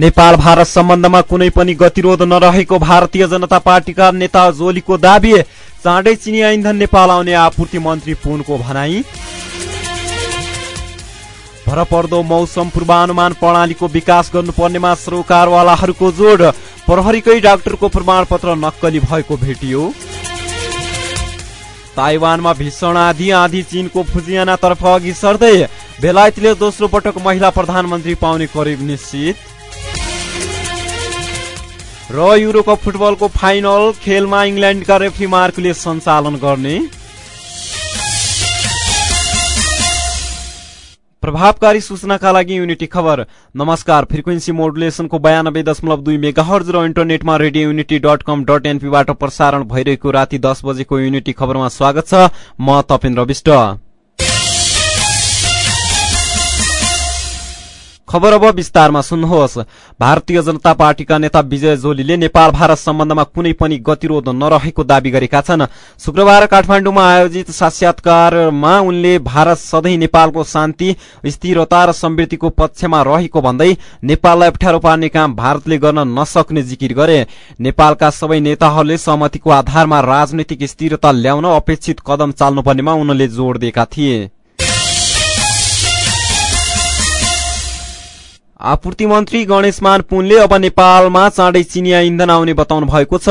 नेपाल भारत सम्बन्धमा कुनै पनि गतिरोध नरहेको भारतीय जनता पार्टीका नेता जोलीको दावी चाँडै चिनिया इन्धन नेपाल आउने आपूर्ति मन्त्री पुनको भनाई। भरपर्दो मौसम पूर्वानुमान प्रणालीको विकास गर्नुपर्नेमा सरोकारवालाहरूको जोड। प्रहरीकै डाक्टरको प्रमाणपत्र नक्कली भएको भेटियो। ताइवानमा भीषण आधी आधी चीनको फुजियानातर्फ अघि सर्दै बेलायतले दोस्रो पटक महिला प्रधानमन्त्री पाउने करिब निश्चित। र युरोकप फुटबलको फाइनल खेलमा इङ्ल्यान्डका रेफ्री मार्कले सञ्चालन गर्ने। प्रभावकारी सूचनाका लागि युनिटी खबर। नमस्कार फ्रिक्वेन्सी मोडुलेसनको बयानब्बे दशमलव दुई मेगा हर्ज र इन्टरनेटमा radio unity dot com dot एनपीबाट प्रसारण भइरहेको राति दस बजेको युनिटी खबरमा स्वागत छ। म तपेन्द्र विष्ट। खबर अब विस्तारमा सुन्नुहोस्। भारतीय जनता पार्टीका नेता विजय जोलीले नेपाल भारत सम्बन्धमा कुनै पनि गतिरोध नरहेको दावी गरेका छन्। शुक्रबार काठमाडौँमा आयोजित साक्षात्कारमा उनले भारत सधैँ नेपालको शान्ति स्थिरता र समृद्धिको पक्षमा रहेको भन्दै नेपाललाई अप्ठ्यारो पार्ने काम भारतले गर्न नसक्ने जिकिर गरे। नेपालका सबै नेताहरूले सहमतिको आधारमा राजनैतिक स्थिरता ल्याउन अपेक्षित कदम चाल्नुपर्नेमा उनले जोड़ दिएका थिए। आपूर्ति मन्त्री गणेशमान पुनले अब नेपालमा चाँडै चिनिया इन्धन आउने बताउनु भएको छ।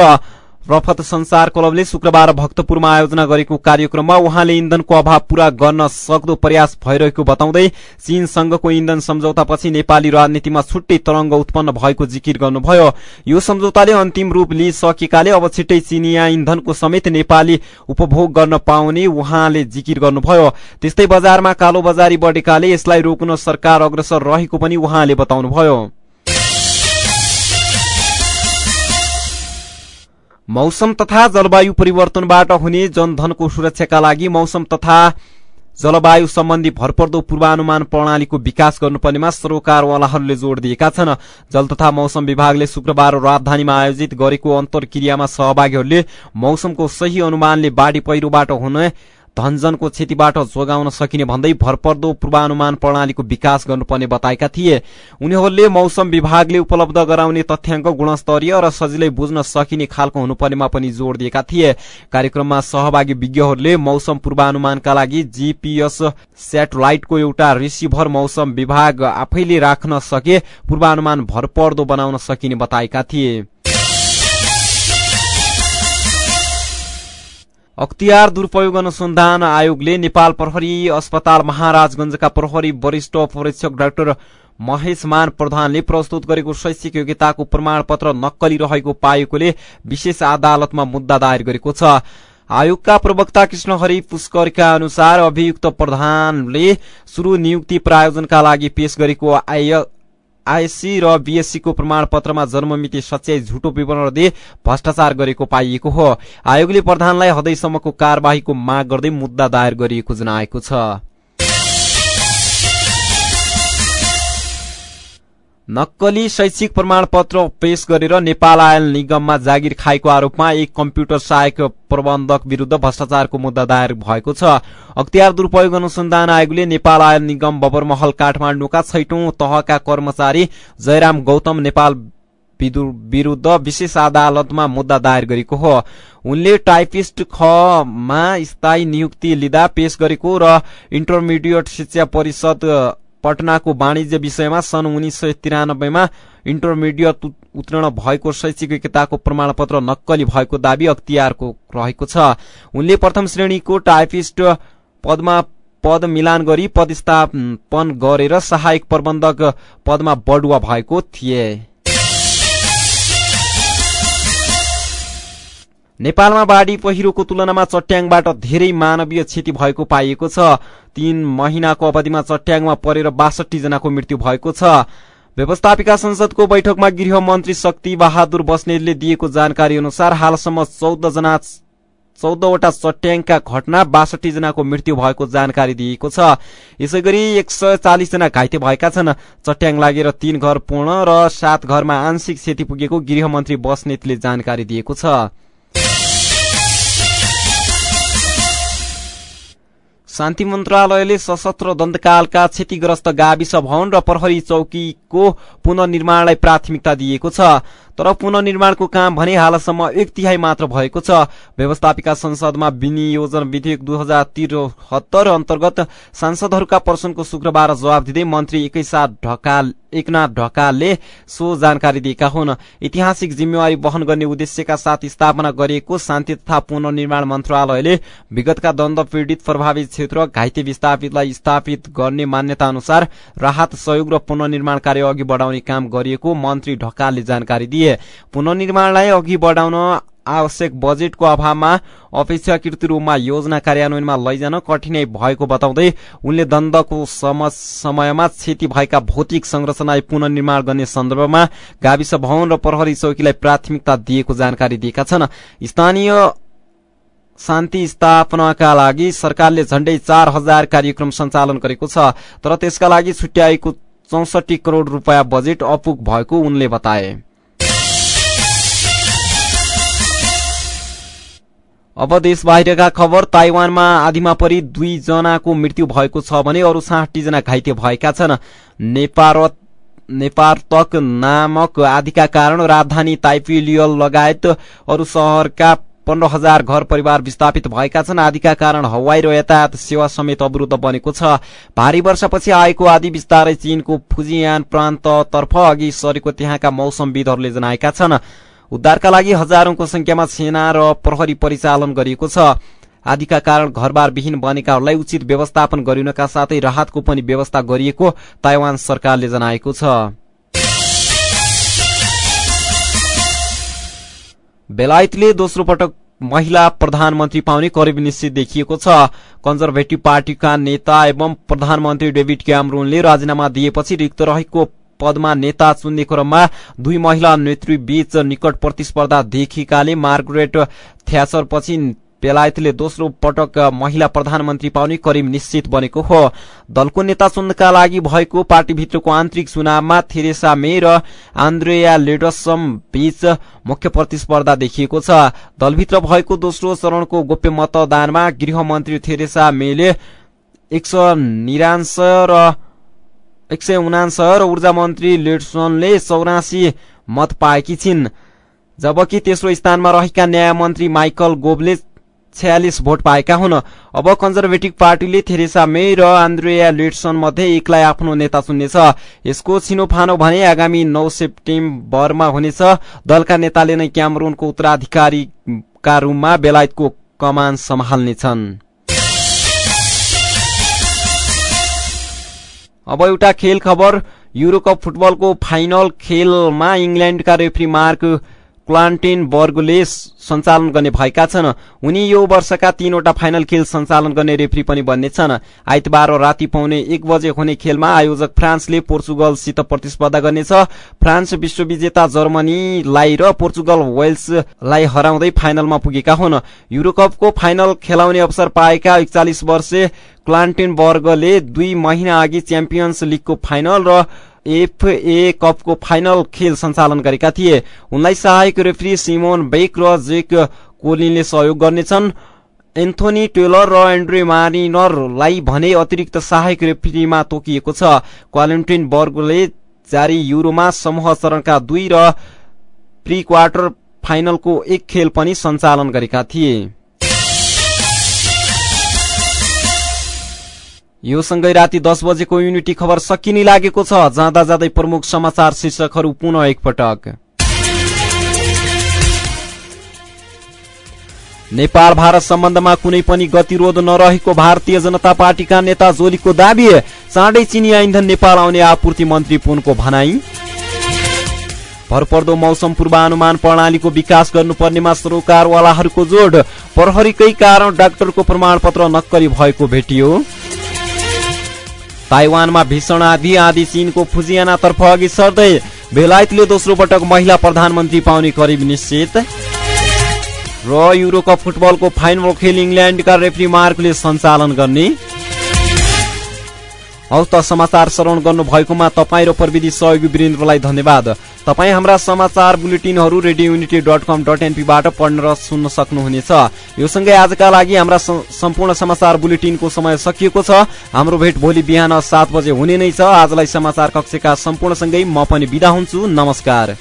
रफत संसार क्लबले शुक्रबार भक्तपुरमा आयोजना गरेको कार्यक्रममा उहाँले इन्धनको अभाव पूरा गर्न सक्दो प्रयास भइरहेको बताउँदै चीनसँगको इन्धन सम्झौतापछि नेपाली राजनीतिमा छुट्टै तरंग उत्पन्न भएको जिकिर गर्नुभयो। यो सम्झौताले अन्तिम रूप लिइसकेकाले अब छिट्टै चिनिया इन्धनको समेत नेपाली उपभोग गर्न पाउने उहाँले जिकिर गर्नुभयो। त्यस्तै बजारमा कालो बजारी बढेकाले यसलाई रोक्न सरकार अग्रसर रहेको पनि उहाँले बताउनुभयो। मौसम तथा जलवायु परिवर्तनबाट हुने जनधनको सुरक्षाका लागि मौसम तथा जलवायु सम्बन्धी भरपर्दो पूर्वानुमान प्रणालीको विकास गर्नुपर्नेमा सरोकारवालाहरूले जोड़ दिएका छन्। जल तथा मौसम विभागले शुक्रबार राजधानीमा आयोजित गरेको अन्तर्क्रियामा सहभागीहरूले मौसमको सही अनुमानले बाढ़ी पहिरोबाट हुने धनजनको क्षतिबाट जोगाउन सकिने भन्दै भरपर्दो पूर्वानुमान प्रणालीको विकास गर्नुपर्ने बताएका थिए। उनीहरूले मौसम विभागले उपलब्ध गराउने तथ्याङ्क गुणस्तरीय र सजिलै बुझ्न सकिने खालको हुनुपर्नेमा पनि जोड़ दिएका थिए। कार्यक्रममा सहभागी विज्ञहरूले मौसम पूर्वानुमानका लागि जीपीएस सेटेलाइटको एउटा रिसिभर मौसम विभाग आफैले राख्न सके पूर्वानुमान भरपर्दो बनाउन सकिने बताएका थिए। अख्तियार दुरूपयोग अनुसन्धान आयोगले नेपाल प्रहरी अस्पताल महाराजगंजका प्रहरी वरिष्ठ परीक्षक डाक्टर महेशमान प्रधानले प्रस्तुत गरेको शैक्षिक योग्यताको प्रमाणपत्र नक्कली रहेको पाएकोले विशेष अदालतमा मुद्दा दायर गरेको छ। आयोगका प्रवक्ता कृष्णहरि पुष्करका अनुसार अभियुक्त प्रधानले शुरू नियुक्ति प्रायोजनका लागि पेश गरेको आइएससी र बीएससीको प्रमाणपत्रमा जन्ममिति सच्याई झुटो विवरण दिए भ्रष्टाचार गरेको पाइएको हो। आयोगले प्रधानलाई हदैसम्मको कार्यवाहीको माग गर्दै मुद्दा दायर गरिएको जनाएको छ। नक्कली शैक्षिक प्रमाणपत्र पेश गरेर नेपाल आयल निगममा जागिर खाएको आरोपमा एक कम्प्युटर सहायक प्रबन्धक विरूद्ध भ्रष्टाचारको मुद्दा दायर भएको छ। अख्तियार दुरूपयोग अनुसन्धान आयोगले नेपाल आयल निगम बबरमहल काठमाडौँका छैटौं तहका कर्मचारी जयराम गौतम नेपाल विरूद्ध विशेष अदालतमा मुद्दा दायर गरेको हो। उनले टाइपिस्ट खमा स्थायी नियुक्ति लिँदा पेश गरेको र इन्टरमिडिएट शिक्षा परिषद पटनाको वाणिज्य विषयमा सन् उन्नाइस सय तिरानब्बेमा इन्टरमिडिएट उत्तीर्ण भएको शैक्षिक योग्यताको प्रमाणपत्र नक्कली भएको दावी अख्तियारको रहेको छ। उनले प्रथम श्रेणीको टाइपिस्ट पदमा पद मिलान गरी पदस्थापन गरेर सहायक प्रबन्धक पदमा बढुवा भएको थिए। नेपालमा बाढ़ी पहिरोको तुलनामा चट्याङबाट धेरै मानवीय क्षति भएको पाइएको छ। तीन महिनाको अवधिमा चट्याङमा परेर बासठी जनाको मृत्यु भएको छ। व्यवस्थापिका संसदको बैठकमा गृह मन्त्री शक्ति बहादुर बस्नेतले दिएको जानकारी अनुसार हालसम्म चौध जना चौधवटा चट्याङका घटना बासठी जनाको मृत्यु भएको जानकारी दिएको छ। यसै गरी एक सय चालिस जना घाइते भएका छन्। चट्याङ लागेर तीन घर पूर्ण र सात घरमा आंशिक क्षति पुगेको गृहमन्त्री बस्नेतले जानकारी दिएको छ। शान्ति मन्त्रालयले सशस्त्र दण्डकालका क्षतिग्रस्त गाविस भवन र प्रहरी चौकीको पुननिर्माणलाई प्राथमिकता दिएको छ। तर पुननिर्माणको काम भने हालसम्म एक तिहाई मात्र भएको छ। व्यवस्थापिका संसदमा विनियोजन विधेयक दुई हजार त्रिहत्तर अन्तर्गत सांसदहरूका प्रश्नको शुक्रबार जवाब दिँदै मन्त्री एकैसाथ ढकाल एकनाथ ढकालले सो जानकारी दिएका हुन्। ऐतिहासिक जिम्मेवारी वहन गर्ने उद्देश्यका साथ स्थापना गरिएको शान्ति तथा पुननिर्माण मन्त्रालयले विगतका दण्ड पीड़ित प्रभावित क्षेत्र घाइते विस्थापितलाई स्थापित गर्ने मान्यता अनुसार राहत सहयोग र पुननिर्माण कार्य अघि बढाउने काम गरिएको मन्त्री ढकालले जानकारी दिए। पुननिर्माणलाई अघि बढाउन आवश्यक बजेटको अभावमा अपेक्षाकृत रूपमा योजना कार्यान्वयनमा लैजान कठिनाई भएको बताउँदै उनले दण्डको समयमा क्षति भएका भौतिक संरचनालाई पुननिर्माण गर्ने सन्दर्भमा गाविस भवन र प्रहरी चौकीलाई प्राथमिकता दिएको जानकारी दिएका छन्। स्थानीय शान्ति स्थापनाका लागि सरकारले झण्डै चार हजार कार्यक्रम सञ्चालन गरेको छ तर त्यसका लागि छुट्याएको चौसठी करोड़ रूपियाँ बजेट अपुग भएको उनले बताए। अब देश बाहिरका खबर ताइवानमा आधीमा परि दुईजनाको मृत्यु भएको छ भने अरू जना घाइते भएका छन्। नेपारतक नामक आदिका कारण राजधानी ताइपिलियल लगायत अरू सहरका पन्ध्र हजार घर परिवार विस्थापित भएका छन्। आदिका कारण हवाई र यातायात सेवा समेत अवरुद्ध बनेको छ। भारी वर्षापछि आएको आदि बिस्तारै चीनको फुजियान प्रान्ततर्फ अघि सरेको त्यहाँका मौसमविदहरूले जनाएका छन्। उद्धारका लागि हजारौंको संख्यामा सेना र प्रहरी परिचालन गरिएको छ। आदिका कारण घरबार विहीन बनेकाहरूलाई उचित व्यवस्थापन गरिनका साथै राहतको पनि व्यवस्था गरिएको ताइवान सरकारले जनाएको छ। बेलायतले दोस्रो पटक महिला प्रधानमन्त्री पाउने करिब निश्चित देखिएको छ। कन्जर्भेटिभ पार्टीका नेता एवं प्रधानमन्त्री डेभिड क्यामरूनले राजीनामा दिएपछि रिक्त रहेको पदमा नेता चुन्ने क्रममा दुई महिला नेतृबीच निकट प्रतिस्पर्धा देखिएकाले मार्गरेट थ्याचर पछि बेलायतले दोस्रो पटक महिला प्रधानमन्त्री पाउने करिब निश्चित बनेको हो। दलको नेता चुन्नका लागि भएको पार्टीभित्रको आन्तरिक चुनावमा थेरेसा मे र आन्द्रेया लेडसम बीच मुख्य प्रतिस्पर्धा देखिएको छ। दलभित्र भएको दोस्रो चरणको गोप्य मतदानमा गृहमन्त्री थेरेसा मेले एक सय र एक सय उनान्सय र ऊर्जा मन्त्री लेडसनले चौरासी मत पाएकी छिन् जबकि तेस्रो स्थानमा रहेका न्याय मन्त्री माइकल गोबले छयालिस भोट पाएका हुन्। अब कन्जर्भेटिभ पार्टीले थेरेसा मे र आन्द्रिया लेडसन मध्ये एकलाई आफ्नो नेता चुन्नेछ। यसको छिनोफानो भने आगामी नौ सेप्टेम्बरमा हुनेछ। दलका नेताले नै क्यामरूनको उत्तराधिकारीका रूपमा बेलायतको कमान सम्हाल्नेछन्। अब एउटा खेल खबर युरोकप फुटबलको फाइनल खेलमा इङ्ल्याण्डका रेफ्री मार्क क्लान्टेन वर्गले सञ्चालन गर्ने भएका छन्। उनी यो वर्षका तीनवटा फाइनल खेल सञ्चालन गर्ने रेफ्री पनि बन्नेछन्। आइतबार राति पाउने एक बजे हुने खेलमा आयोजक फ्रान्सले पोर्चुगलसित प्रतिस्पर्धा गर्नेछ। फ्रान्स विश्वविजेता जर्मनीलाई र पोर्चुगल वेल्सलाई हराउँदै फाइनलमा पुगेका हुन्। युरोकपको फाइनल खेलाउने अवसर पाएका एकचालिस वर्षे क्लान्टेन वर्गले दुई महिना अघि च्याम्पियन्स लिगको फाइनल र एफए कपको फाइनल खेल सञ्चालन गरेका थिए। उनलाई सहायक रेफ्री सिमोन बेक र जेक कोलिनले सहयोग गर्नेछन्। एन्थोनी टेलर र एन्ड्रे मारिनरलाई भने अतिरिक्त सहायक रेफ्रीमा तोकिएको छ। क्वालिन्टिन वर्गले जारी युरोमा समूह चरणका दुई र प्री क्वार्टर फाइनलको एक खेल पनि सञ्चालन गरेका थिए। यो सँगै राति दस बजेको युनिटी खबर सकिने लागेको छ। जाँदा जाँदै प्रमुख समाचार शीर्षकहरू पुनः एकपटक। नेपाल भारत सम्बन्धमा कुनै पनि गतिरोध नरहेको भारतीय जनता पार्टीका नेता जोलीको दावी चाँडै चिनिया इन्धन नेपाल आउने आपूर्ति मन्त्री पुनको भनाई। भरपर्दो मौसम पूर्वानुमान प्रणालीको विकास गर्नुपर्नेमा सरोकारवालाहरूको जोड प्रहरीकै कारण डाक्टरको प्रमाणपत्र नक्कली भएको भेटियो। ताइवानमा भीषण आधी आधी चीनको फुजियानातर्फ अघि सर्दै बेलायतले दोस्रो पटक महिला प्रधानमन्त्री पाउने करिब निश्चित। र युरोकप फुटबलको फाइनल खेल इङ्ल्याण्डका रेफ्री मार्कले सञ्चालन गर्ने। हौस् त समाचार श्रवण गर्नु भएकोमा तपाईँ र प्रविधि सहयोगी वीरेन्द्रलाई धन्यवाद। तपाईँ हाम्रा समाचार बुलेटिनहरू radio unity dot com dot एनपीबाट पढ्न र सुन्न सक्नुहुनेछ। यो सँगै आजका लागि हाम्रा सम्पूर्ण समाचार बुलेटिनको समय सकिएको छ। हाम्रो भेट भोलि बिहान सात बजे हुने नै छ। आजलाई समाचार कक्षका सम्पूर्णसँगै म पनि विदा हुन्छु। नमस्कार।